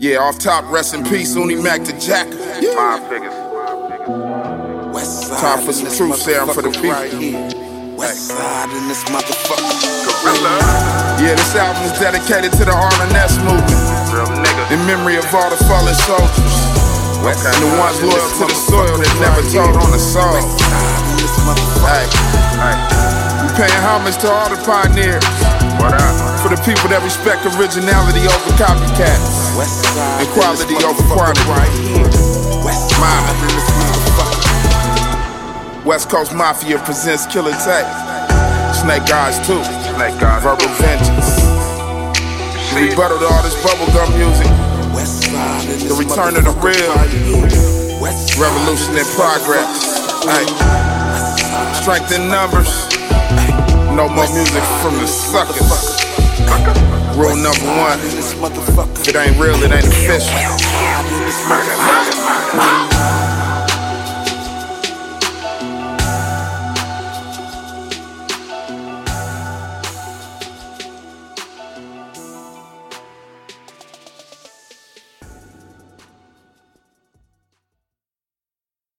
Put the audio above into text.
Yeah, off top, rest in peace, Uni Mac to Jack. Yeah. Five figures. West side Time for some truth serum for the people. Right here. West side in this motherfucker. Gorilla. Yeah, this album is dedicated to the R&S movement Real nigga. in memory of all the fallen soldiers. West And the ones loyal to the soil that never told on the soul. West side in this motherfucker. Hey, Hey, we paying homage to all the pioneers. what up? For the people that respect originality over copycats. West side Equality over quantity. Right here. West. West Coast Mafia presents Killa Tay. Snake Eyes 2. Snake guys. Verbal Vengeance. Rebuttal to all this bubblegum music. West side in this The return of the real. right here. West side Revolution in progress. Hey, strength in numbers. No more music from the suckers. Rule number one. If it ain't real, it ain't official.